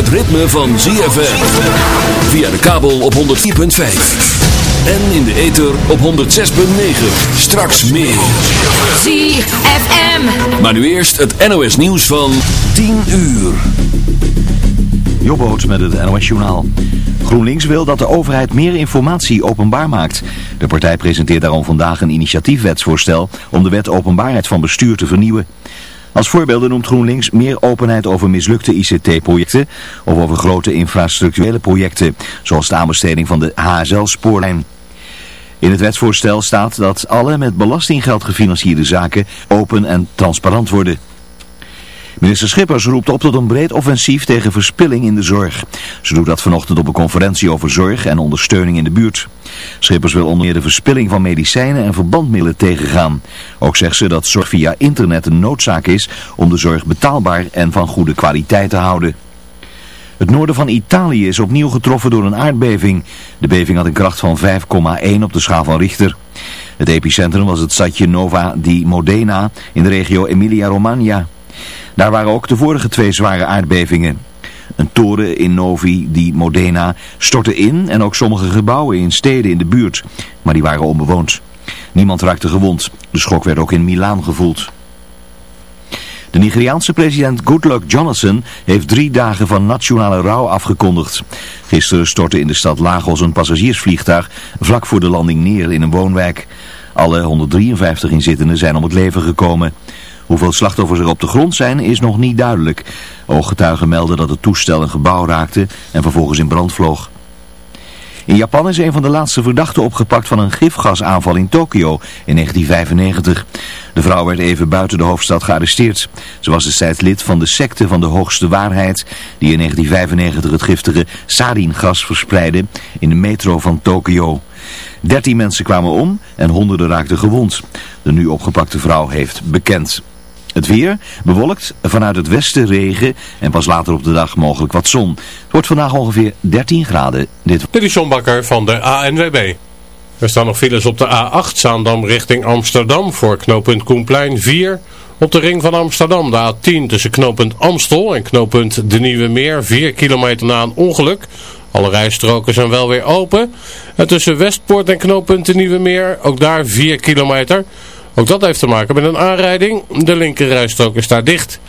Het ritme van ZFM. Via de kabel op 104.5. En in de ether op 106.9. Straks meer. ZFM. Maar nu eerst het NOS nieuws van 10 uur. Jobboot met het NOS journaal. GroenLinks wil dat de overheid meer informatie openbaar maakt. De partij presenteert daarom vandaag een initiatiefwetsvoorstel om de wet openbaarheid van bestuur te vernieuwen. Als voorbeelden noemt GroenLinks meer openheid over mislukte ICT-projecten of over grote infrastructurele projecten, zoals de aanbesteding van de HSL-spoorlijn. In het wetsvoorstel staat dat alle met belastinggeld gefinancierde zaken open en transparant worden. Minister Schippers roept op tot een breed offensief tegen verspilling in de zorg. Ze doet dat vanochtend op een conferentie over zorg en ondersteuning in de buurt. Schippers wil onder meer de verspilling van medicijnen en verbandmiddelen tegengaan. Ook zegt ze dat zorg via internet een noodzaak is om de zorg betaalbaar en van goede kwaliteit te houden. Het noorden van Italië is opnieuw getroffen door een aardbeving. De beving had een kracht van 5,1 op de schaal van Richter. Het epicentrum was het stadje Nova di Modena in de regio Emilia-Romagna. Daar waren ook de vorige twee zware aardbevingen. Een toren in Novi di Modena stortte in en ook sommige gebouwen in steden in de buurt, maar die waren onbewoond. Niemand raakte gewond. De schok werd ook in Milaan gevoeld. De Nigeriaanse president Goodluck Jonathan heeft drie dagen van nationale rouw afgekondigd. Gisteren stortte in de stad Lagos een passagiersvliegtuig vlak voor de landing neer in een woonwijk. Alle 153 inzittenden zijn om het leven gekomen. Hoeveel slachtoffers er op de grond zijn is nog niet duidelijk. Ooggetuigen melden dat het toestel een gebouw raakte en vervolgens in brand vloog. In Japan is een van de laatste verdachten opgepakt van een gifgasaanval in Tokio in 1995. De vrouw werd even buiten de hoofdstad gearresteerd. Ze was destijds lid van de secte van de hoogste waarheid die in 1995 het giftige saringas verspreidde in de metro van Tokio. Dertien mensen kwamen om en honderden raakten gewond. De nu opgepakte vrouw heeft bekend. Het weer bewolkt, vanuit het westen regen en pas later op de dag mogelijk wat zon. Het wordt vandaag ongeveer 13 graden. Dit, Dit is John Bakker van de ANWB. Er staan nog files op de A8 Zaandam richting Amsterdam voor knooppunt Koenplein 4. Op de ring van Amsterdam de A10 tussen knooppunt Amstel en knooppunt De Nieuwe Meer 4 kilometer na een ongeluk. Alle rijstroken zijn wel weer open. En tussen Westpoort en knooppunt De Nieuwe Meer ook daar 4 kilometer. Ook dat heeft te maken met een aanrijding. De linkerrijstrook is daar dicht.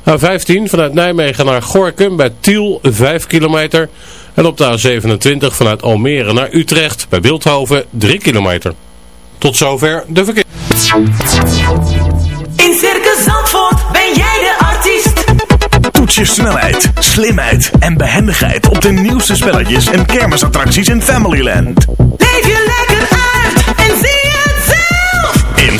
A15 vanuit Nijmegen naar Gorkum bij Tiel 5 kilometer. En op de A27 vanuit Almere naar Utrecht bij Beeldhoven 3 kilometer. Tot zover de verkeer. In Circus Zandvoort ben jij de artiest. Toets je snelheid, slimheid en behendigheid op de nieuwste spelletjes en kermisattracties in Familyland. Leef je lekker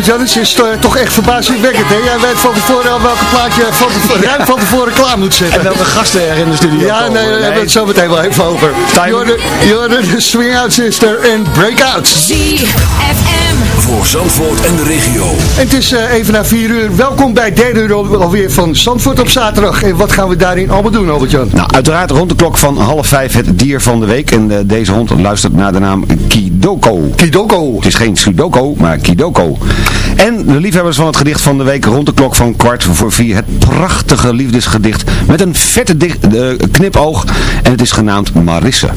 Albert-Jan, het is eh, toch echt verbazingwekkend, hè? Jij weet van tevoren al welke plaatje van tevoren, ruim van tevoren klaar moet zetten. En welke gasten er in de studio Ja, komen. nee, daar hebben we het zo meteen wel even over. Jorden, Jorden, de Swing Out Sister en Breakout. ZFM. Voor Zandvoort en de regio. En het is eh, even na vier uur. Welkom bij derde uur al- alweer van Zandvoort op zaterdag. En wat gaan we daarin allemaal doen, Albert-Jan? Nou, uiteraard rond de klok van half vijf het dier van de week. En eh, deze hond luistert naar de naam Kidoko. Kidoko. Het is geen Sudoko, maar Kidoko. En de liefhebbers van het gedicht van de week rond de klok van kwart voor vier. Het prachtige liefdesgedicht met een vette eh, knipoog. En het is genaamd Marisse.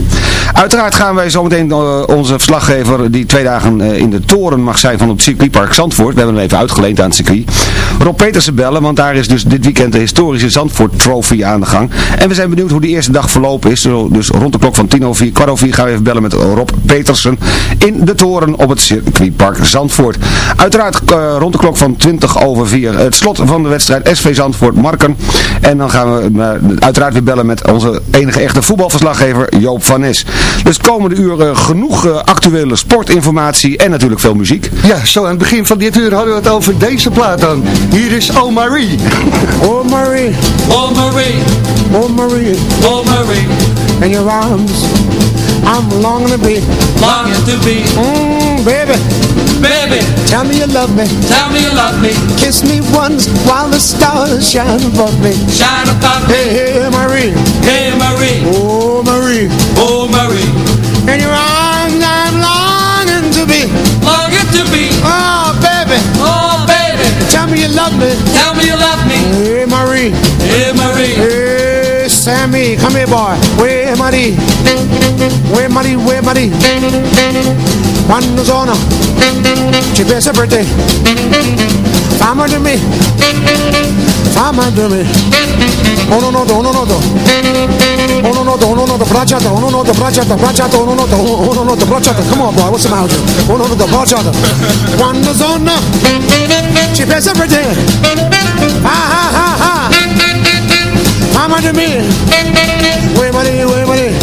Uiteraard gaan wij zometeen eh, onze verslaggever die twee dagen eh, in de toren mag zijn van het circuitpark Zandvoort. We hebben hem even uitgeleend aan het circuit. Rob Petersen bellen, want daar is dus dit weekend de historische Zandvoort Trophy aan de gang. En we zijn benieuwd hoe de eerste dag verlopen is. Dus rond de klok van tien over vier, kwart over vier gaan we even bellen met Rob Petersen in de toren op het circuitpark Zandvoort. Uiteraard eh, rond de klok van 20 over 4 het slot van de wedstrijd SV Zandvoort Marken. En dan gaan we eh, uiteraard weer bellen met onze enige echte voetbalverslaggever Joop van Nes. Dus komende uur genoeg eh, actuele sportinformatie en natuurlijk veel muziek. Ja, zo aan het begin van dit uur hadden we het over deze plaat dan. Hier is Oh Marie. Oh Marie, Oh Marie, oh Marie, oh Marie, in your arms, I'm longing to be. longing to be, Mmm, baby, baby, tell me you love me. tell me you love me, Kiss me once while the stars shine above me. shine upon me, Hey, hey, Marie, hey Marie, oh Marie, hey, Sammy, come here, boy. Where Marie? Where Marie? Where Marie? Quando sono ci pensa per te Fama di me Fama di me Uno noto, uno noto Uno noto, uno noto, bracciata Uno noto, bracciata, bracciata Uno noto, uno noto, bracciata Come on boy, what's the matter? Uno noto, bracciata Quando sono ci pensa per te Ah ah ah Fama di me. Where Marie, where Marie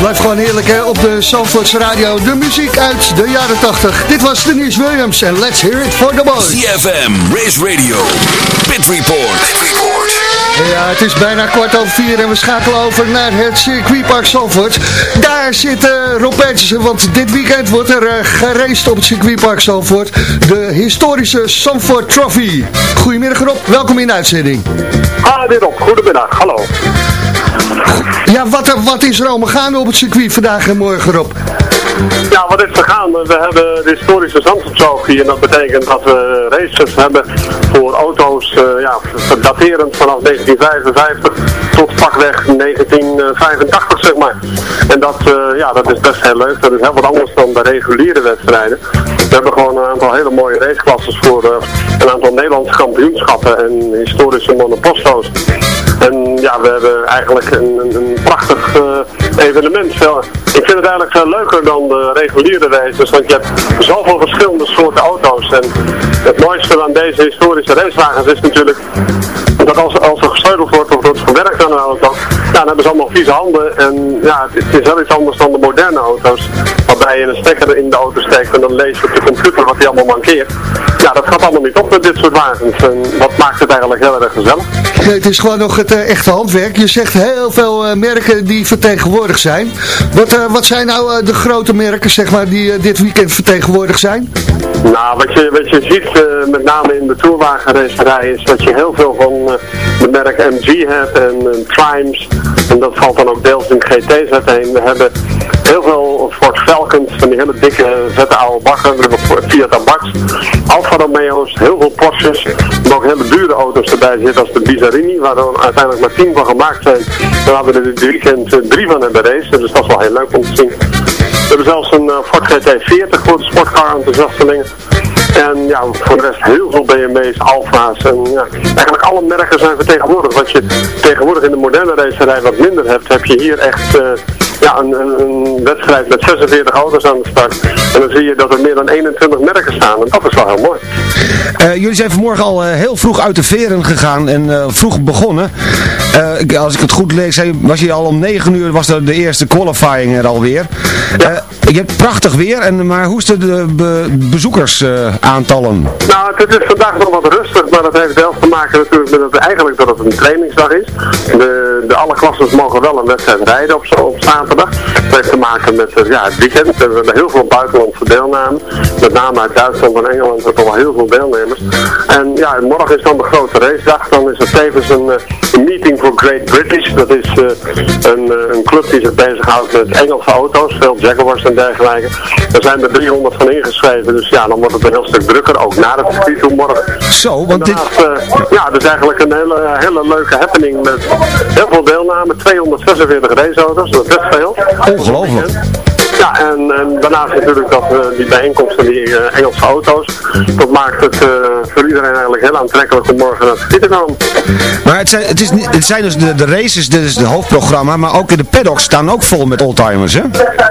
Baby. Blijft gewoon heerlijk hè, op de Zandvoorts Radio. De muziek uit de jaren 80. Dit was Denise Williams en Let's Hear It For The Boys. CFM, Race Radio, Pit Report. Ja, het is bijna kwart over vier en we schakelen over naar het circuitpark Zandvoort. Daar zit Rob Petersen, want dit weekend wordt er uh, op het circuitpark Zandvoort. De historische Zandvoort Trophy. Goedemiddag Rob, welkom in de uitzending. Ah, dit op. Goedemiddag, hallo. Ja, wat, wat is er allemaal gaande op het circuit vandaag en morgen Rob? Ja, wat is er gaande? We hebben de historische Zandvoortsogie en dat betekent dat we races hebben voor auto's uh, ja, daterend vanaf 1955 tot pakweg 1985 zeg maar. En dat, uh, ja, dat is best heel leuk. Dat is heel wat anders dan de reguliere wedstrijden. We hebben gewoon een aantal hele mooie raceklasses voor uh, een aantal Nederlandse kampioenschappen en historische monoposto's. En ja, we hebben eigenlijk een, een, prachtig evenement. Ik vind het eigenlijk veel leuker dan de reguliere races, want je hebt zoveel verschillende soorten auto's. En het mooiste aan deze historische racewagens is natuurlijk dat als, als er gesleuteld wordt of wordt gewerkt aan een auto, ja, dan hebben ze allemaal vieze handen. En ja, het, is wel iets anders dan de moderne auto's. Waarbij je een stekker in de auto steekt en dan lees je op de computer wat hij allemaal mankeert. Ja, dat gaat allemaal niet op met dit soort wagens. En dat maakt het eigenlijk heel erg gezellig. Het is gewoon nog het eh, echte handwerk. Je zegt heel veel eh, merken die zijn. Wat, eh, wat zijn nou eh, de grote merken zeg maar, die eh, dit weekend vertegenwoordigd zijn? Nou, wat je, wat je ziet, met name in de toerwagenracerij, is dat je heel veel van de merk MG hebt en uh, Triumphs. En dat valt dan ook deels in GT's uiteen. We hebben heel veel Ford Falcons, van die hele dikke, vette oude baggen. We hebben Fiat Alfa Romeo's, heel veel Porsches. Maar ook hele dure auto's erbij zitten als de Bizarini, waar er uiteindelijk maar tien van gemaakt zijn. Daar hebben we er dit weekend drie van hebben race, dus dat is wel heel leuk om te zien. We hebben zelfs een eh, Ford GT40 voor de sportcar enthousiastelingen. En ja, voor de rest heel veel BMW's, Alfa's en ja, eigenlijk alle merken zijn vertegenwoordigd. Wat je tegenwoordig in de moderne racerij wat minder hebt, heb je hier echt eh, ja, een, een, een wedstrijd met 46 auto's aan de start. En dan zie je dat er meer dan 21 merken staan en dat is wel heel mooi. Eh, jullie zijn vanmorgen al eh, heel vroeg uit de veren gegaan en vroeg begonnen. Als ik het goed lees, was je al om 9 uur, was er de eerste qualifying er alweer. Eh, je hebt prachtig weer, en, maar hoe is de, de be- bezoekersaantallen? Nou, het is vandaag nog wat rustig, maar dat heeft wel te maken natuurlijk met het, eigenlijk dat het een trainingsdag is. De, de alle klassen mogen wel een wedstrijd rijden op, op zaterdag. Dat heeft te maken met eh, ja, het weekend. We hebben heel veel buitenlandse deelname. Met name uit Duitsland en Engeland hebben we al heel veel deelnemers. En ja, morgen is dan de grote racedag. Dan is er tevens een, eh, meeting voor Great British. Dat is eh, een, een club die zich bezighoudt met Engelse auto's, veel Jaguars en dergelijke. Daar zijn er 300 van ingeschreven, dus ja, dan wordt het een heel stuk drukker, ook na het circuit morgen. Zo, want dit... Daarnaast, eh, ja, dat is eigenlijk een hele, hele leuke happening met heel veel deelname, 246 raceauto's, dat is best veel. Ongelooflijk. Ja, en, en daarnaast natuurlijk dat, eh, die bijeenkomst van die eh, Engelse auto's. Dat maakt het eh, voor iedereen eigenlijk heel aantrekkelijk om morgen naar het te komen. Maar het zijn, het is, niet- het zijn dus de, de races, dit is het hoofdprogramma, maar ook in de paddocks staan ook vol met oldtimers, hè?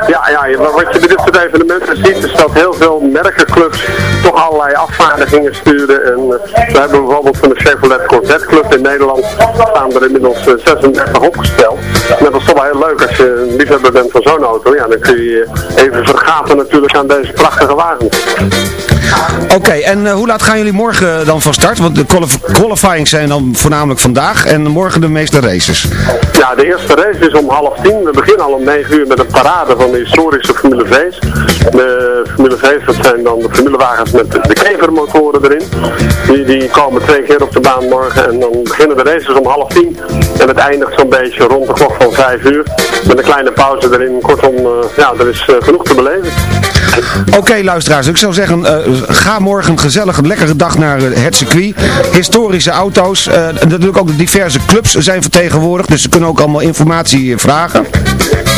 Ja, ja, wat je bij dit soort evenementen ziet is dat heel veel merkenclubs toch allerlei afvaardigingen sturen. En we hebben bijvoorbeeld van de Chevrolet Corvette Club in Nederland staan er inmiddels eh, 36 opgesteld. En dat is toch wel heel leuk als je een liefhebber bent van zo'n auto. Ja, dan kun je je even vergaten natuurlijk aan deze prachtige wagens. Oké, en eh, hoe laat gaan jullie morgen dan van start? Want de qualif- qualifying zijn dan voornamelijk vandaag en morgen de meeste races. Ja, de eerste race is om half tien. We beginnen al om negen uur met een parade van de historische Formule V's. De Formule V's, dat zijn dan de formulewagens met de, kevermotoren erin. Die, die komen twee keer op de baan morgen en dan beginnen de races om half tien. En het eindigt zo'n beetje rond de klok van vijf uur. Met een kleine pauze erin. Kortom, eh, ja, er is eh, genoeg te beleven. Oké luisteraars, ik zou zeggen, eh, ga morgen een gezellige, lekkere dag naar eh, het circuit. Historische auto's, en natuurlijk ook de diverse clubs zijn vertegenwoordigd, dus ze kunnen ook allemaal informatie vragen.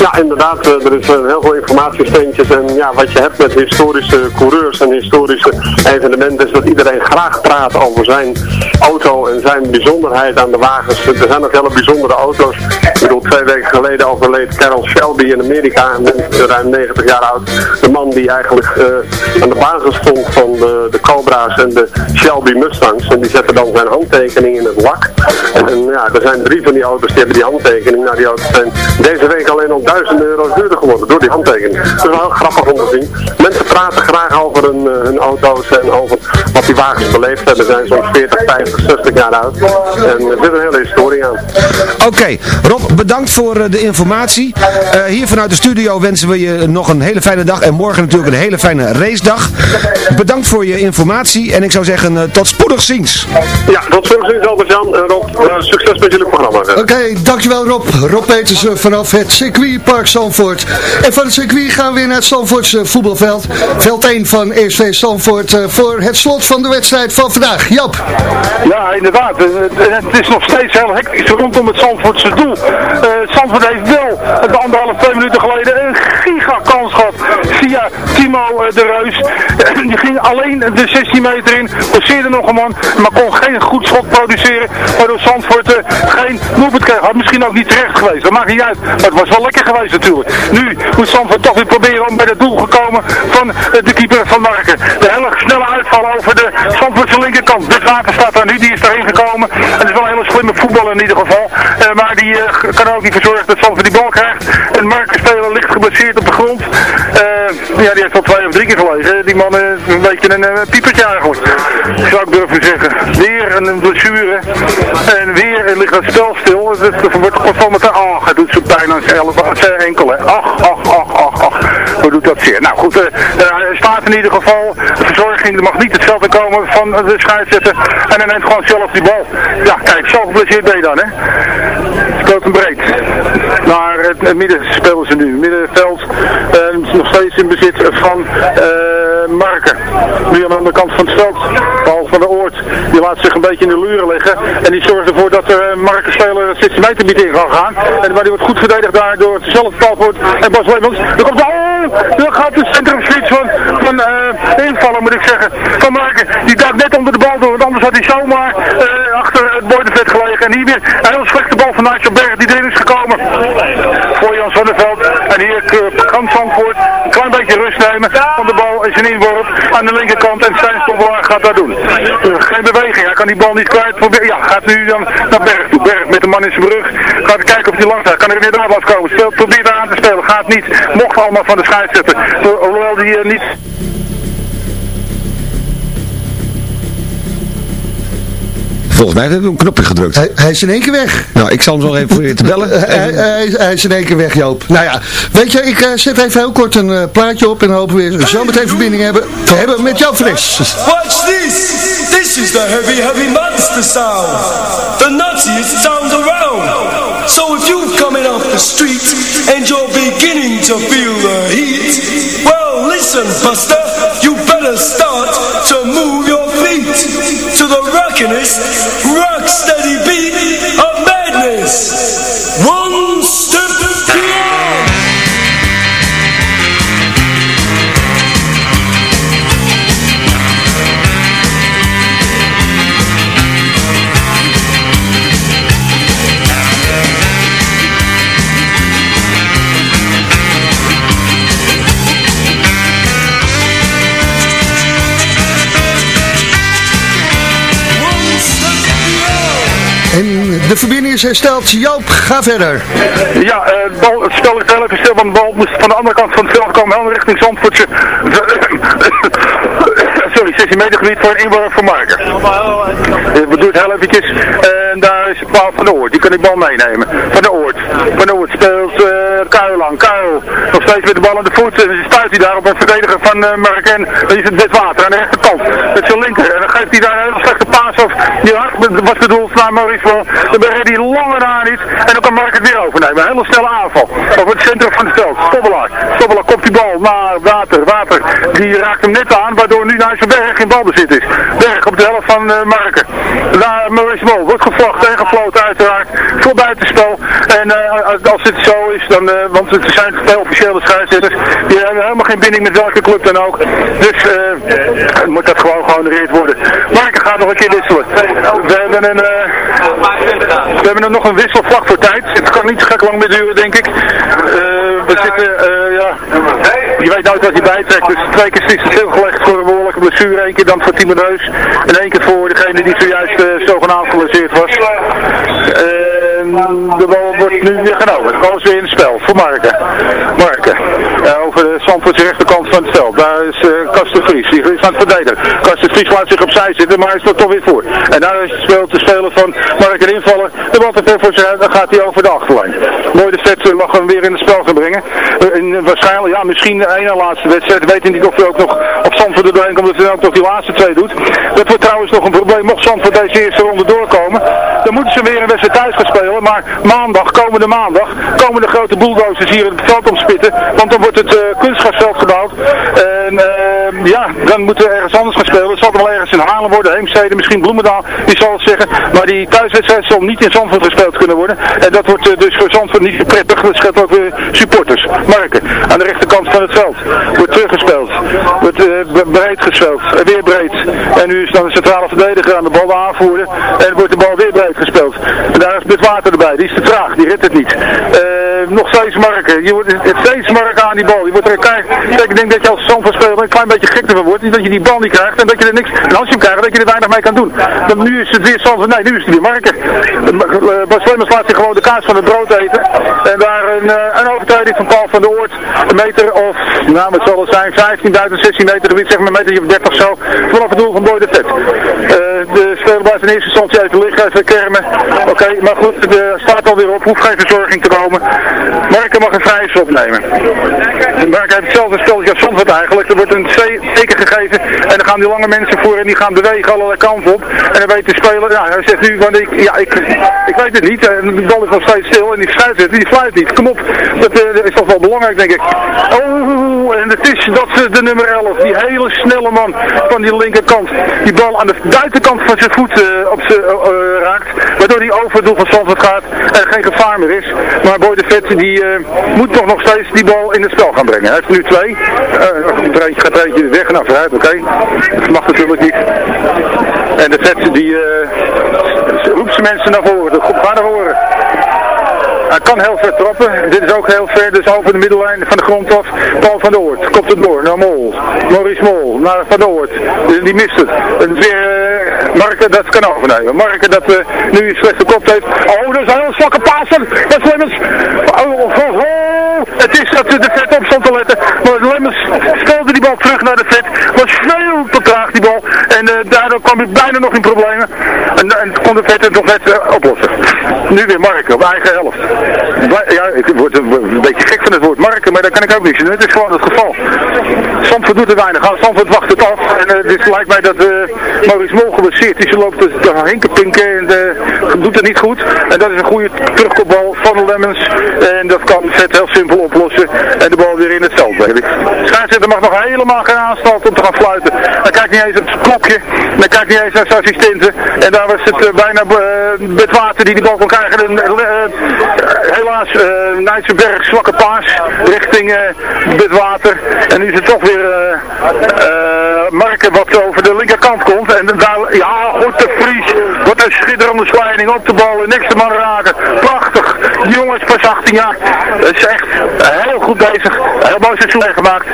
Ja, inderdaad. Er is heel veel informatiesteentjes. En ja, wat je hebt met historische coureurs en historische evenementen is dat iedereen graag praat over zijn auto en zijn bijzonderheid aan de wagens. Er zijn ook hele bijzondere auto's. Ik bedoel, twee weken geleden overleed Carol Shelby in Amerika, een mens, ruim 90 jaar oud. De man die eigenlijk eh, aan de basis stond van de, de Cobra's en de Shelby Mustangs. En die zette dan zijn handtekening in het lak. En ja, er zijn drie van die auto's die hebben die handtekening. Nou, die auto's zijn deze week alleen al duizenden euro's duurder geworden door die handtekening. Dat is wel grappig om te zien. Mensen praten graag over hun, eh, hun auto's en over wat die wagens beleefd hebben. Zijn zo'n 40, 50, 60 jaar oud. En er zit een hele historie aan. Oké, Rob, bedankt voor eh, de informatie. Eh, hier vanuit de studio wensen we je nog een hele fijne dag en morgen natuurlijk een hele fijne racedag. Bedankt voor je informatie en ik zou zeggen eh, tot spoedig ziens. Ja, tot ziens Albert-Jan en Rob. eh, succes met jullie programma. Oké, dankjewel Rob. Rob Petersen vanaf het circuitpark Zandvoort. En van het circuit gaan we weer naar het Zandvoortse voetbalveld. Veld 1 van ESV Zandvoort eh, voor het slot van de wedstrijd van vandaag. Jap. Ja, inderdaad. Eh, Het, is nog steeds heel hectisch rondom het Zandvoortse doel. Eh Zandvoort heeft wel de anderhalf, twee minuten geleden een gigakans gehad via Timo eh, de Reus. Die ging alleen de 16 meter in, passeerde nog een man, maar kon geen goed schot produceren. Waardoor Zandvoort eh, geen doelpunt kreeg. Had misschien ook niet terecht geweest, dat maakt niet uit. Maar het was wel lekker geweest natuurlijk. Nu moet Zandvoort toch weer proberen om bij het doel gekomen van eh, de keeper van Marken. De hele snelle uitval over de Zandvoortse linkerkant. De water staat daar nu, die is erin gekomen. En het is wel een hele slimme voetballer in ieder geval. Maar die kan ook niet voor zorgen dat Zandvoort die bal krijgt. En Marken speler ligt geblesseerd op de grond. Eh, Ja, die heeft al twee of drie keer gelegen. Die man is een beetje een uh, piepertje eigenlijk. Zou ik durven zeggen. Weer een blessure. En weer ligt het spel stil. Het wordt met ach, het doet zo pijn aan zijn, enkel. Hè. Ach, ach, ach, ach, ach. Hoe doet dat zeer? Nou goed, uh, hij staat in ieder geval. De verzorging er mag niet het veld in komen van de scheidsrechter. En hij neemt gewoon zelf die bal. Ja, kijk, zo geblesseerd ben je dan, hè. Speelt hem breed. Naar het, het midden spelen ze nu. Middenveld. Uh, nog steeds in bezit van uh, Marken. Nu aan de andere kant van het veld. Paul van de Oort. Die laat zich een beetje in de luren liggen. En die zorgt ervoor dat de uh, Marken speler 16 meter niet in kan gaan. En, maar die wordt goed verdedigd daar door hetzelfde Palvoort en Bas Leemans. Er komt de oh, dan gaat de centrumswitch van, van uh, invallen moet ik zeggen. Van Marken. Die duikt net onder de bal door. Want anders had hij zomaar achter het boordenvet gelegen. En hier weer een heel slechte bal van Nigel Berg die erin is gekomen. Voor Jan Zonneveld. En hier kan Zandvoort een klein beetje rust nemen. Van de bal is een inworp aan de linkerkant. En Stijn Stobbelaar gaat dat doen. Uh, geen beweging. Hij kan die bal niet kwijt. Probeer, ja, gaat nu dan naar Berg toe. Berg met de man in zijn brug. Gaat kijken of hij langs gaat. Kan er weer wat komen. Speel, probeer daar aan te spelen. Gaat niet. Mocht allemaal van de scheidsrechter. Hoewel die uh, niet... Volgens mij hebben we een knopje gedrukt. Hij, hij, is in één keer weg. Nou, ik zal hem nog even voor je te bellen. hij, hij, hij, is in één keer weg, Joop. Nou ja, weet je, ik uh, zet even heel kort een uh, plaatje op en dan hopen we weer zo meteen verbinding hebben, te hebben met Joop Fris. Watch this! This is the heavy, heavy monster sound. The nuttiest sound around. So if you're coming off the street and you're beginning to feel the heat, well listen, buster, you better start Rocksteady Beat. Is hersteld. Joop, ga verder. Ja, uh, het, bal, het spel is wel even stil, want de bal moest van de andere kant van het veld komen. Helemaal richting Zandvoortse. Sorry, 16 meter gebied voor een inworp voor Marker. We doen het heel eventjes. En daar is Paul van de Oort. Die kan die bal meenemen. Van de Oort. Van de Oort speelt uh, Kuil aan. Kuil nog steeds met de bal aan de voet. En dan stuit hij daar op een verdediger van uh, Marken. Dan is het wit water aan de rechterkant. Met zijn linker. En dan geeft hij daar een hele slechte paas af. Die was bedoeld naar Maurice Van. Dan bereidt hij lange daar niet. En dan kan Mark het weer overnemen. Een hele snelle aanval. Over het centrum van het veld. Stobbelaar. Stobbelaar naar Water. Water. Die raakt hem net aan. Waardoor nu naar zijn berg in balbezit is. Berg op de helft van uh, Marken. Naar Maurice Mol. Wordt gevlochten en gefloten uiteraard. Voor buitenspel. En uh, als het zo is, dan, uh, want het zijn twee officiële scheidsrechters. Die hebben helemaal geen binding met welke club dan ook. Dus moet dat gewoon gehonoreerd worden. Marken gaat nog een keer wisselen. We hebben een... We hebben er nog een wisselvlag voor tijd. Het kan niet zo gek lang meer duren, denk ik. We zitten, ja, je weet nooit wat hij bijtrekt. Dus twee keer stilgelegd voor een behoorlijke blessure. Eén keer dan voor Timo Neus. En één keer voor degene die zojuist uh, zogenaamd geblesseerd was. de bal wordt nu weer genomen. Het is weer in het spel voor Marken. Marken. over de Zandvoortse rechterkant van het veld. Daar is uh, Kasten Vries. Die is aan het verdedigen. Kasten Vries laat zich opzij zitten, maar hij is er toch weer voor. En daar is het spel te spelen van Marken invallen. De bal te ver voor zijn dan gaat hij over de achterlijn. Mooi de vet mag hem weer in het spel gaan brengen. En waarschijnlijk, ja, misschien de ene laatste wedstrijd. Weet niet of hij ook nog op Zandvoort er doorheen komt, dat hij ook nog die laatste twee doet. Dat wordt trouwens nog een probleem. Mocht Zandvoort deze eerste ronde doorkomen, dan moeten ze weer een wedstrijd thuis gaan spelen. Maar maandag, komende maandag, komen de grote bulldozers hier in het veld omspitten. Want dan wordt het uh, kunstgrasveld gebouwd. En uh, ja, dan moeten we ergens anders gaan spelen. Het zal wel ergens in Haarlem worden, Heemstede, misschien Bloemendaal, die zal het zeggen. Maar die thuiswedstrijd zal niet in Zandvoort gespeeld kunnen worden. En dat wordt uh, dus voor Zandvoort niet prettig. Dat scheelt ook weer supporters. Marken, aan de rechterkant van het veld. Wordt teruggespeeld. Wordt breed gespeeld. weer breed. En nu is dan de centrale verdediger aan de bal aanvoeren. En wordt de bal weer breed gespeeld. En daar is het water erbij. Die is te traag. Die redt het niet. nog steeds Marken. Je wordt steeds Marken aan die bal. Je wordt er kijk, ik denk dat je als Zandvoort speler een klein beetje dat je die bal niet krijgt en dat je er niks, en als je dat je er weinig mee kan doen. Want nu is het weer Zandvoort. Nee, nu is het weer Marken. Bas Lemmers laat zich gewoon de kaas van het brood eten. En daar een, eh, een overtreding van Paul van der Oort. Een meter of, nou wat zal het zijn, 15.000, 16 meter zeg maar een meter of 30 of zo. Vanaf het doel van Boy de Vet. Eh, de speler blijft in eerste instantie even liggen, even kermen. Oké, maar goed, de staat alweer op, hoeft geen verzorging te komen. Marken mag een vrije schop nemen. Marken heeft hetzelfde spelletje als Zandvoort eigenlijk. Er wordt een teken gegeven en dan gaan die lange mensen voor en die gaan bewegen allerlei kanten op. En dan weet de speler, ja, hij zegt nu, want ik, ja, ik, ik weet het niet. En de bal is nog steeds stil en die fluit het, die fluit niet. Kom op, dat eh, is toch wel belangrijk denk ik. Oh, en het is dat ze de nummer 11, die hele snelle man van die linkerkant, die bal aan de buitenkant van zijn voet eh, op zijn eh, raakt. Waardoor hij over het van gaat en geen gevaar meer is. Maar Boy de Vet die moet toch nog steeds die bal in het spel gaan brengen. Hij heeft nu twee. Uh, een gaat treintje weg naar vooruit, oké. Dat mag natuurlijk niet. En de Vet die roept zijn mensen naar voren. Ga naar voren. Hij kan heel ver trappen. Dit is ook heel ver, dus over de middellijn van de grond af. Paul van der Oort, komt het door naar Mol. Maurice Mol, naar Van der Oort. Die mist het. En weer uh, Marken dat kan overnemen. Marken dat uh, nu een slechte kop heeft. Oh, dat is een heel zwakke Pasen. Dat is Lemmens. Oh, oh, oh, oh. Het is dat de vet op stond te letten. Maar Lemmens speelde die bal terug naar de vet. Was veel te traag die bal. En uh, daardoor kwam hij bijna nog in problemen. En, en kon de vet het nog net oplossen. Nu weer Marken op eigen helft. Ja, ik word een beetje gek van het woord marken, maar daar kan ik ook niks. Het is gewoon het geval. Zandvoort doet er weinig aan. Zandvoort wacht het af. En het lijkt mij dat Maurice Mol geblesseerd is. Ze loopt te hinkenpinken en doet het niet goed. En dat is een goede terugkopbal van de Lemmens. En dat kan Vet heel simpel oplossen. En de bal weer in het veld. Mag nog helemaal geen aanstalt om te gaan fluiten. Dan kijkt niet eens op het klokje. Dan kijkt niet eens naar zijn assistenten. En daar was het bijna het water die de bal kon krijgen. En, helaas uh, Nijtsenberg zwakke paas richting uh, het water. En nu is het toch weer uh, Marken wat over de linkerkant komt. En daar, ja, goed de Vries. Wat een schitterende slijding op de bal. Niks te man raken. Prachtig. Die jongen is pas 18 jaar. Dat is echt heel goed bezig. Heel mooi seizoen gemaakt.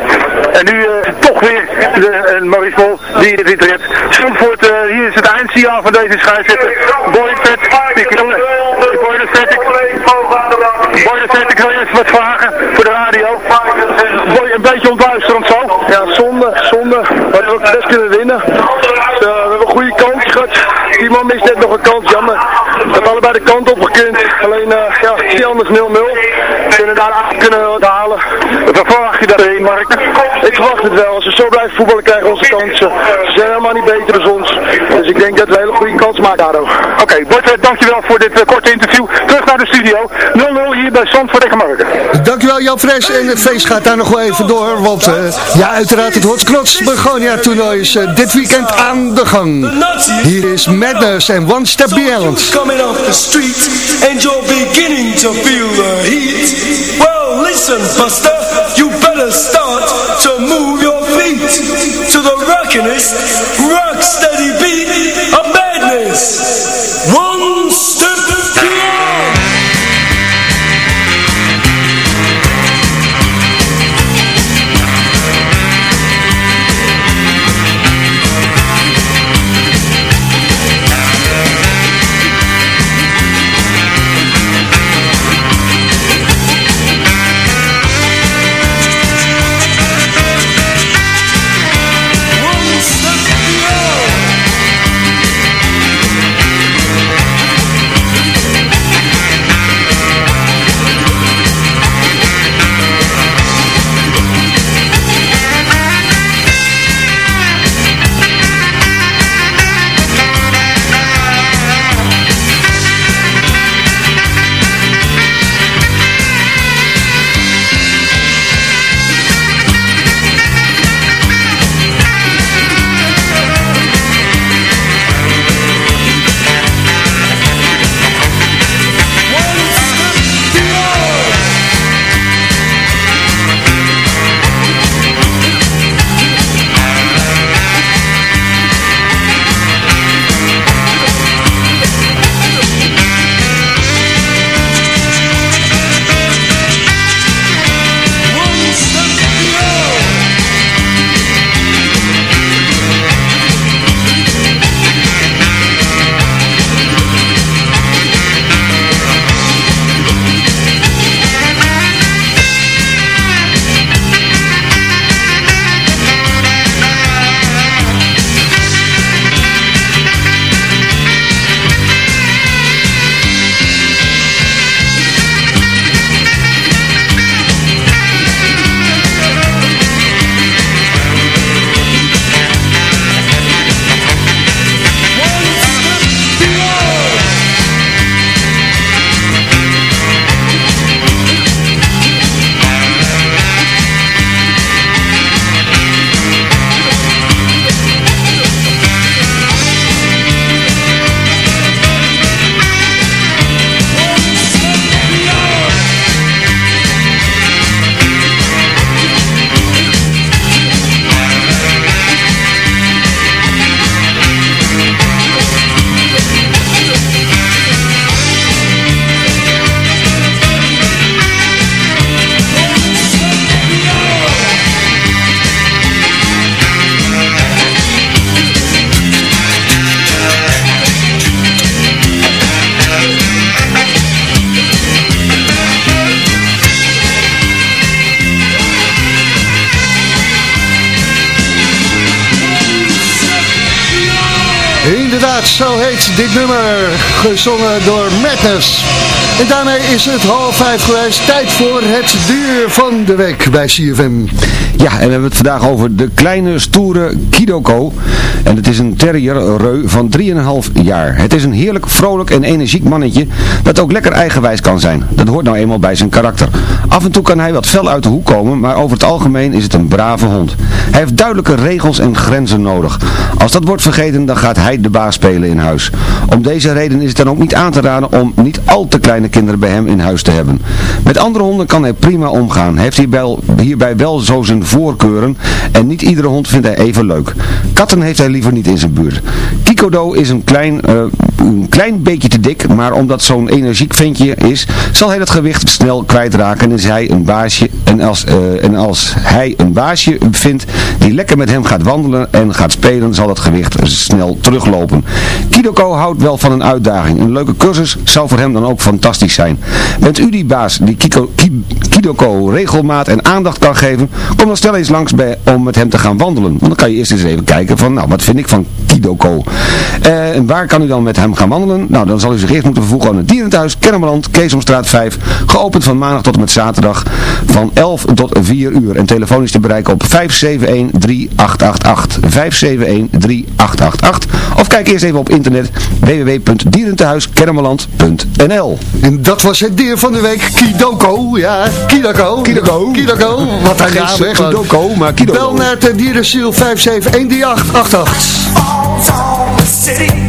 En nu toch weer de, Maurice Bol die dit redt. Zandvoort, hier is het eindsignaal van deze scheidsrechter. Boyfet. Boyfet. Boyfet, ik wil even wat vragen voor de radio. Boy, een beetje ontluisterend zo. Ja, zonde, zonde. We hadden ook best kunnen winnen. Uh, we hebben een goede kans. Die man mist net nog een kans, jammer. De kant op gekund. Alleen, uh, ja, ik zie anders 0-0. We kunnen daar achter kunnen halen. Wat verwacht je daarheen, Mark? Ik verwacht het wel. Als we zo blijven voetballen krijgen we onze kansen. Ze zijn helemaal niet beter dan ons. Dus ik denk dat we een hele goede kans maken daar ook. Oké, okay, Bart, dankjewel voor dit uh, korte interview. Terug naar de studio. 0-0 hier bij Zandvoort tegen Marken. Dankjewel Jan Fres. En het feest gaat daar nog wel even door. Want uh, ja, uiteraard het Hot Knots Begonia toernooi is uh, dit weekend aan de gang. Hier is Madness en One Step Beyond. Street and you're beginning to feel the heat. Well, listen, Buster, you better start to move your feet to the rockinest, rock steady beat of madness. Dit nummer, gezongen door Madness. En daarmee is het half vijf geweest, tijd voor het dier van de week bij CFM. Ja, en we hebben het vandaag over de kleine stoere Kidoko. En het is een terrier-reu van 3,5 jaar. Het is een heerlijk, vrolijk en energiek mannetje dat ook lekker eigenwijs kan zijn. Dat hoort nou eenmaal bij zijn karakter. Af en toe kan hij wat fel uit de hoek komen, maar over het algemeen is het een brave hond. Hij heeft duidelijke regels en grenzen nodig. Als dat wordt vergeten, dan gaat hij de baas spelen in huis. Om deze reden is het dan ook niet aan te raden om niet al te kleine kinderen bij hem in huis te hebben. Met andere honden kan hij prima omgaan. Heeft hierbij, hierbij wel zo zijn voorkeuren en niet iedere hond vindt hij even leuk. Katten heeft hij liever niet in zijn buurt. Kikodo is een klein, eh, een klein beetje te dik, maar omdat zo'n energiek ventje is, zal hij dat gewicht snel kwijtraken en is hij een baasje. En als, eh, en als hij een baasje vindt die lekker met hem gaat wandelen en gaat spelen, zal dat gewicht snel teruglopen. Kidoko houdt wel van een uitdaging. Een leuke cursus zou voor hem dan ook fantastisch zijn. Bent u die baas die Kiko, Ki- Kidoko regelmaat en aandacht kan geven, kom dan snel eens langs bij, om met hem te gaan wandelen. Want dan kan je eerst eens even kijken van, nou, wat vind ik van Kidoko? Eh, en waar kan u dan met hem gaan wandelen? Nou, dan zal u zich eerst moeten vervoegen aan het dierenthuis Kennemerland, Keesomstraat 5, geopend van maandag tot en met zaterdag van 11 tot 4 uur. En telefonisch te bereiken op 571-3888. 571-3888. Of kijk eerst even op internet www.dierentehuiskennemerland.nl En dat was het dier van de week, Kidoko. Ja, Kidoko. Kidoko. Kidoko. Wat Hij een is. Kidoko, maar Kidoko. Bel naar het dierenziel 5713888. rush falls on the city.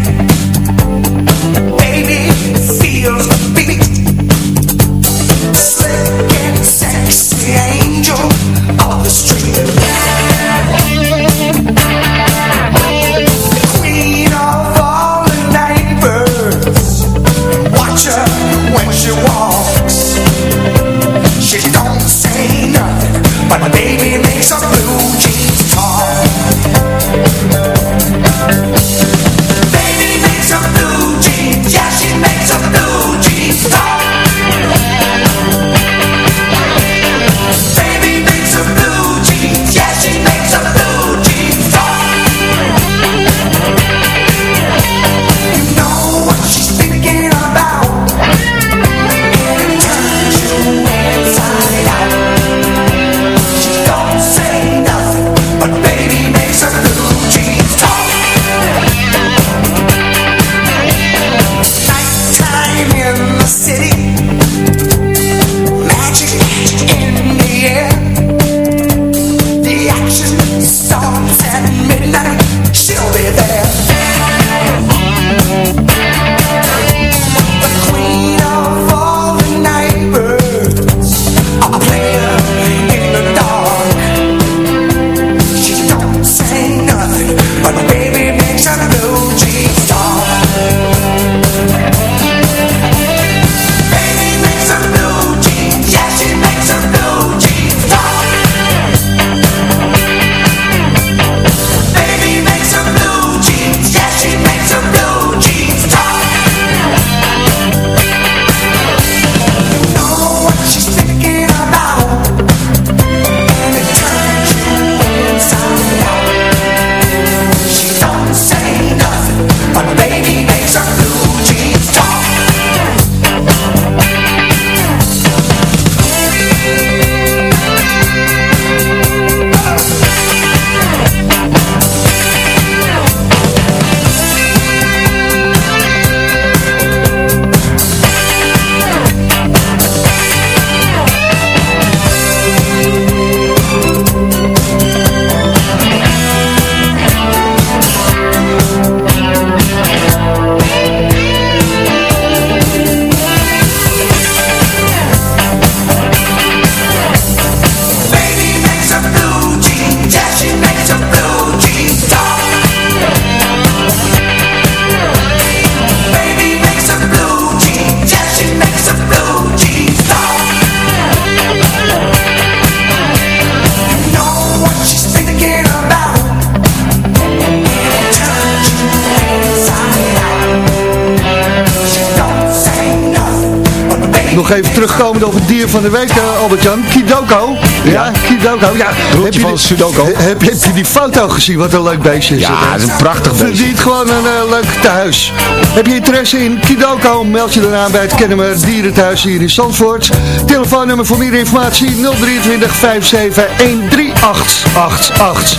Albert-Jan. Kidoko. Ja, Kidoko. Ja. Heb je, van die, Sudoku. Heb, heb, je die foto gezien? Wat een leuk beestje is. Ja, het is een prachtig beestje. Verdient gewoon een uh, leuk thuis. Heb je interesse in Kidoko? Meld je dan aan bij het Kennemer Dierenthuis hier in Zandvoort. Telefoonnummer voor meer informatie 023 57 13888.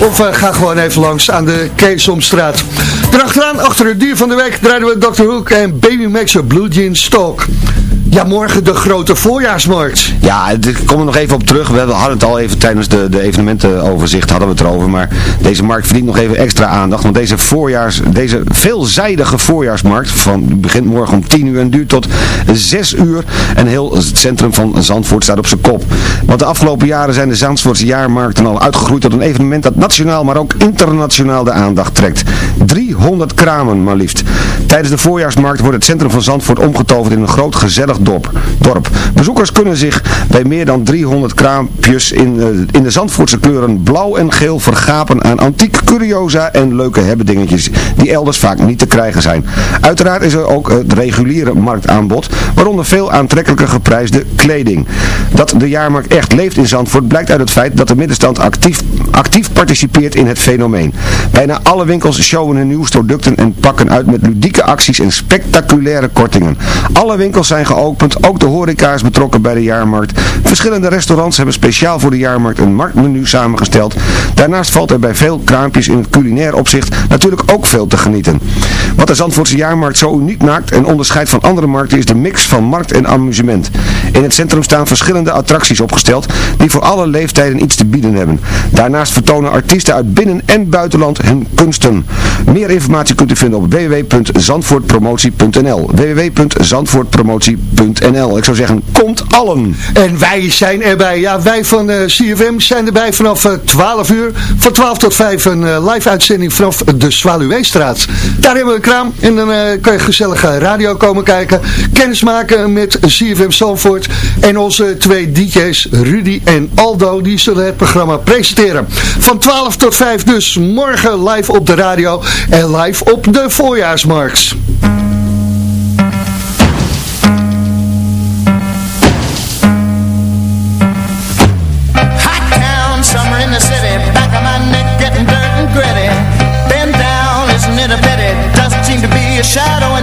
Of uh, ga gewoon even langs aan de Keesomstraat. Erachteraan, achter het dier van de week, draaien we Dr. Hook en Baby Maxer Blue Jean Stalk. Ja, morgen de grote voorjaarsmarkt. Ja, ik kom er nog even op terug. We hadden het al even tijdens de, de evenementenoverzicht hadden we het erover. Maar deze markt verdient nog even extra aandacht. Want deze, voorjaars, deze veelzijdige voorjaarsmarkt van, begint morgen om 10 uur en duurt tot 6 uur. En heel het centrum van Zandvoort staat op zijn kop. Want de afgelopen jaren zijn de Zandvoortse jaarmarkten al uitgegroeid tot een evenement dat nationaal, maar ook internationaal de aandacht trekt. 300 kramen maar liefst. Tijdens de voorjaarsmarkt wordt het centrum van Zandvoort omgetoverd in een groot gezellig dorp. dorp. Bezoekers kunnen zich bij meer dan 300 kraampjes in, uh, in de Zandvoortse kleuren blauw en geel vergapen aan antiek curiosa en leuke hebbedingetjes die elders vaak niet te krijgen zijn. Uiteraard is er ook het reguliere marktaanbod, waaronder veel aantrekkelijke geprijsde kleding. Dat de jaarmarkt echt leeft in Zandvoort blijkt uit het feit dat de middenstand actief, actief participeert in het fenomeen. Bijna alle winkels showen hun nieuwste producten en pakken uit met ludieke acties en spectaculaire kortingen. Alle winkels zijn geopend ook de horeca is betrokken bij de jaarmarkt. Verschillende restaurants hebben speciaal voor de jaarmarkt een marktmenu samengesteld. Daarnaast valt er bij veel kraampjes in het culinair opzicht natuurlijk ook veel te genieten. Wat de Zandvoortse jaarmarkt zo uniek maakt en onderscheidt van andere markten is de mix van markt en amusement. In het centrum staan verschillende attracties opgesteld die voor alle leeftijden iets te bieden hebben. Daarnaast vertonen artiesten uit binnen- en buitenland hun kunsten. Meer informatie kunt u vinden op www.zandvoortpromotie.nl www.zandvoortpromotie.nl Ik zou zeggen, komt allen! En wij zijn erbij. Ja, wij van uh, CFM zijn erbij vanaf uh, 12 uur. Van 12 tot 5 een uh, live uitzending vanaf de Zwaluweestraat. Daar hebben we een kraam en dan kan je gezellige radio komen kijken. Kennis maken met CFM Zandvoort. En onze twee DJ's, Rudy en Aldo, die zullen het programma presenteren. Van 12 tot 5 dus morgen live op de radio en live op de voorjaarsmarkt.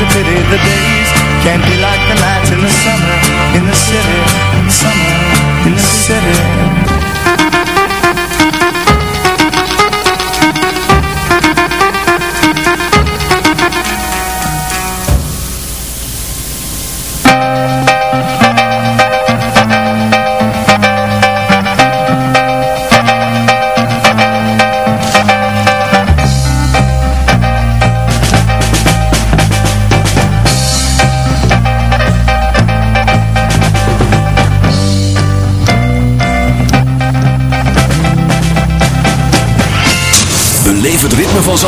a pity The days can't be like the nights in the summer In the city, summer, in the city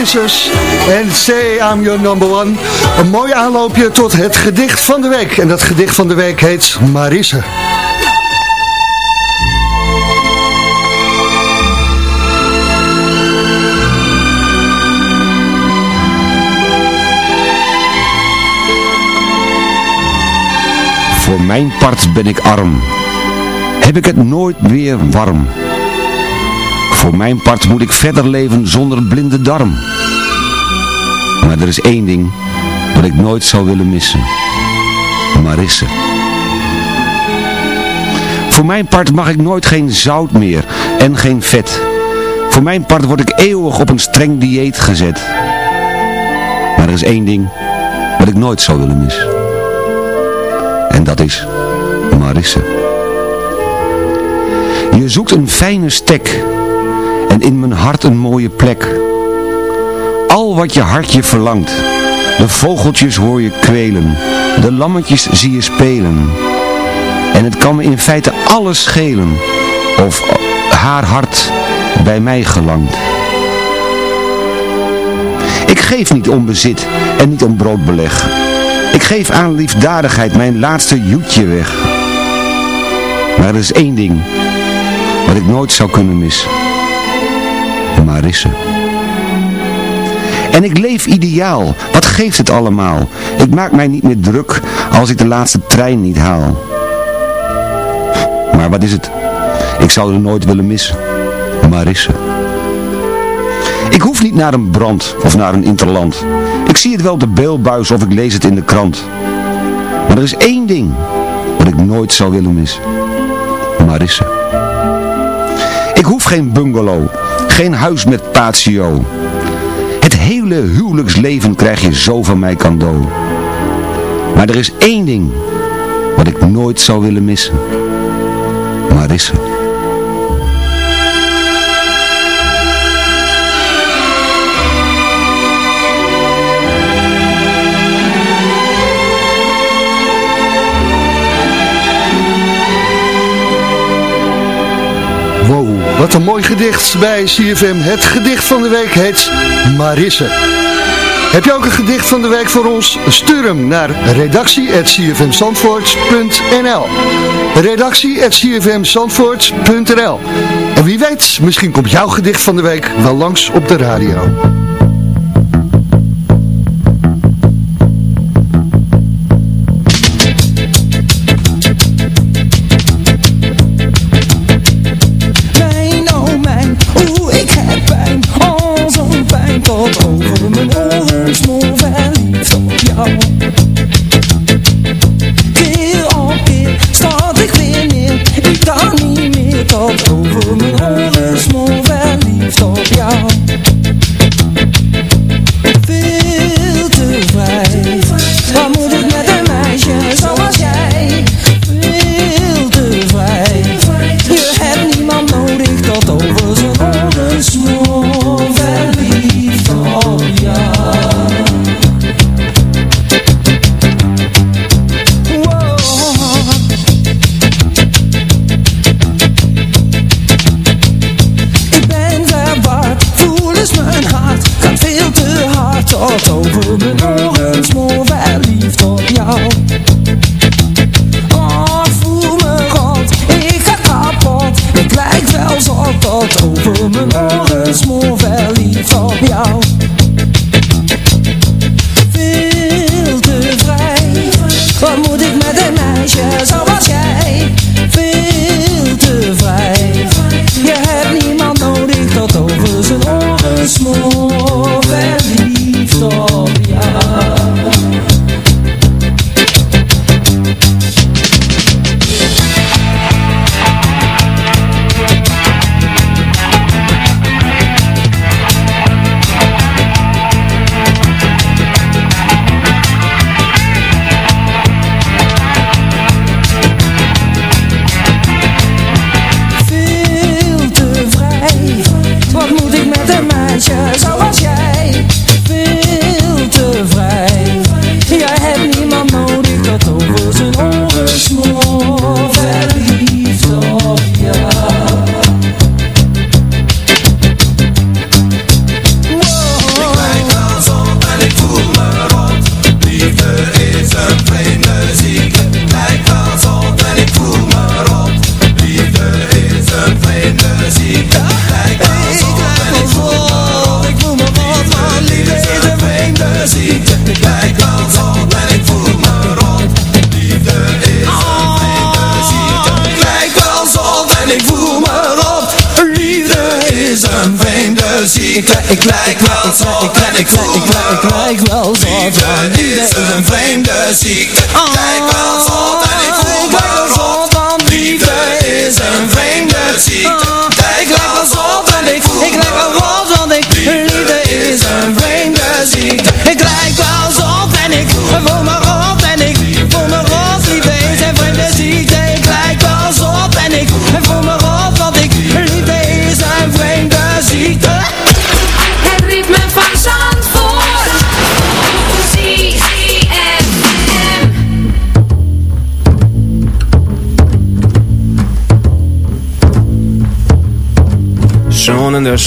En Say I'm Your Number One. Een mooi aanloopje tot het gedicht van de week. En dat gedicht van de week heet Marisse. Voor mijn part ben ik arm. Heb ik het nooit weer warm. Voor mijn part moet ik verder leven zonder blinde darm. Maar er is één ding wat ik nooit zou willen missen. Marisse. Voor mijn part mag ik nooit geen zout meer en geen vet. Voor mijn part word ik eeuwig op een streng dieet gezet. Maar er is één ding wat ik nooit zou willen missen. En dat is Marisse. Je zoekt een fijne stek en in mijn hart een mooie plek. Al wat je hartje verlangt, de vogeltjes hoor je kwelen, de lammetjes zie je spelen. En het kan me in feite alles schelen, of haar hart bij mij gelangt. Ik geef niet om bezit en niet om broodbeleg. Ik geef aan liefdadigheid mijn laatste joetje weg. Maar er is één ding wat ik nooit zou kunnen missen. Marisse. En ik leef ideaal. Wat geeft het allemaal? Ik maak mij niet meer druk als ik de laatste trein niet haal. Maar wat is het? Ik zou er nooit willen missen. Marisse. Ik hoef niet naar een brand of naar een interland. Ik zie het wel op de beelbuis of ik lees het in de krant. Maar er is één ding wat ik nooit zou willen missen. Marisse. Ik hoef geen bungalow, geen huis met patio. Het hele huwelijksleven krijg je zo van mij cadeau. Maar er is één ding wat ik nooit zou willen missen. Marisse. Wat een mooi gedicht bij CFM. Het gedicht van de week heet Marisse. Heb je ook een gedicht van de week voor ons? Stuur hem naar redactie.cfmzandvoort.nl redactie.cfmzandvoort.nl En wie weet, misschien komt jouw gedicht van de week wel langs op de radio. Ik lijk wel zot ik voel me Ik lijk wel zot Liefde is een vreemde ziekte. Ik lijk wel zot ik voel me rot. Liefde is een vreemde ziekte. Ik lijk wel zot en ik voel Ik rot. ik Liefde is een vreemde ziekte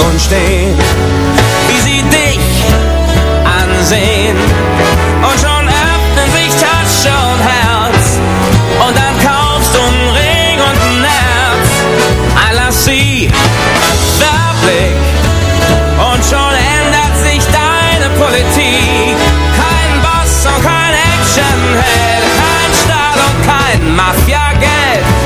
und stehen, wie sie dich ansehen. Und schon öffnen sich Tasche und Herz, und dann kaufst du einen Ring und ein Herz. Einlass sie, der Blick, und schon ändert sich deine Politik. Kein Boss und kein Actionheld, kein Staat und kein Mafia-Geld.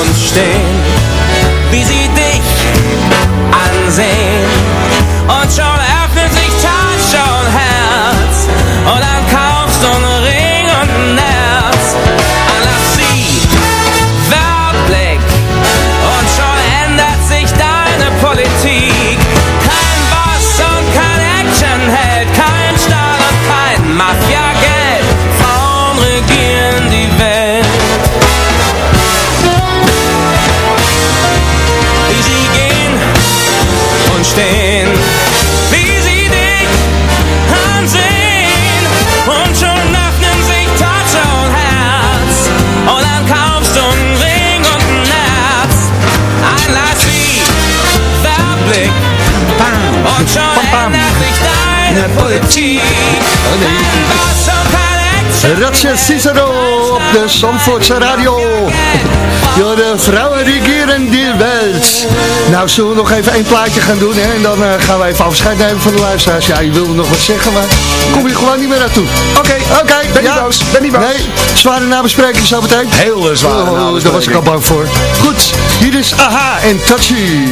und stehen, wie sie dich ansehen. Und schon öffnet sich Tasche und Herz und Ratje Cicero op de Zandvoortse radio. Ja, de vrouwen regeren die welt. Nou, zullen we nog even één plaatje gaan doen, hè? En dan eh, gaan we even afscheid nemen van de luisteraars. Ja, je wilde nog wat zeggen, maar kom je gewoon niet meer naartoe. Oké, oké. Ben niet boos, ben niet boos. Nee, zware nabespreking zo meteen. Heel zware Oh, Daar was ik al bang voor. Goed, hier is Aha en Touchy.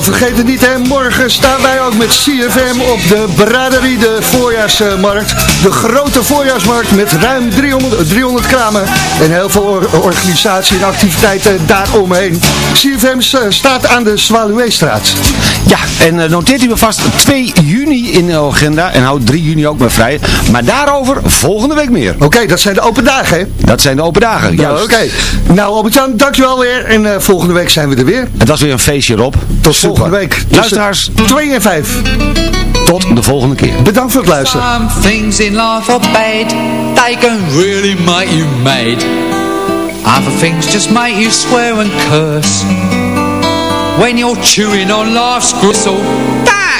Nou, vergeet het niet, hè. morgen staan wij ook met CFM op de braderie, de voorjaarsmarkt. De grote voorjaarsmarkt met ruim 300, 300 kramen en heel veel or- organisatie en activiteiten daaromheen. CFM s- staat aan de Zwaluweestraat. Ja, en eh, noteert u me vast 2 juni in de agenda en houdt 3 juni ook maar vrij. Maar daarover volgende week meer. Oké, dat zijn de open dagen, hè? Dat zijn de open dagen, Nou, juist. Oké. Nou, Albert-Jan, dankjewel weer. En eh, volgende week zijn we er weer. Het was weer een feestje, Rob. Tot volgende week. Luisteraars, 2 en 5. tot de volgende keer. Bedankt voor het luisteren. Some things in life are bad They can really make you mad Other things just make you swear and curse When you're chewing on life's gristle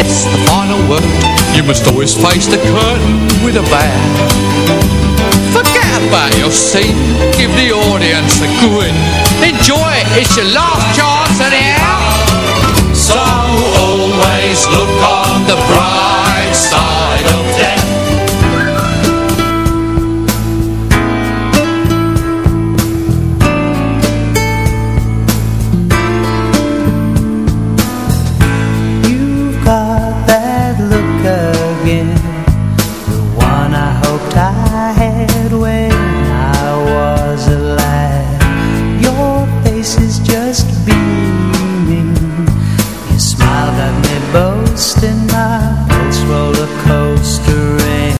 it's the final word? You must always face the curtain with a bow. Forget about your seat. Give the audience a grin. Enjoy it, it's your last chance anyhow. So always look on the bright side of death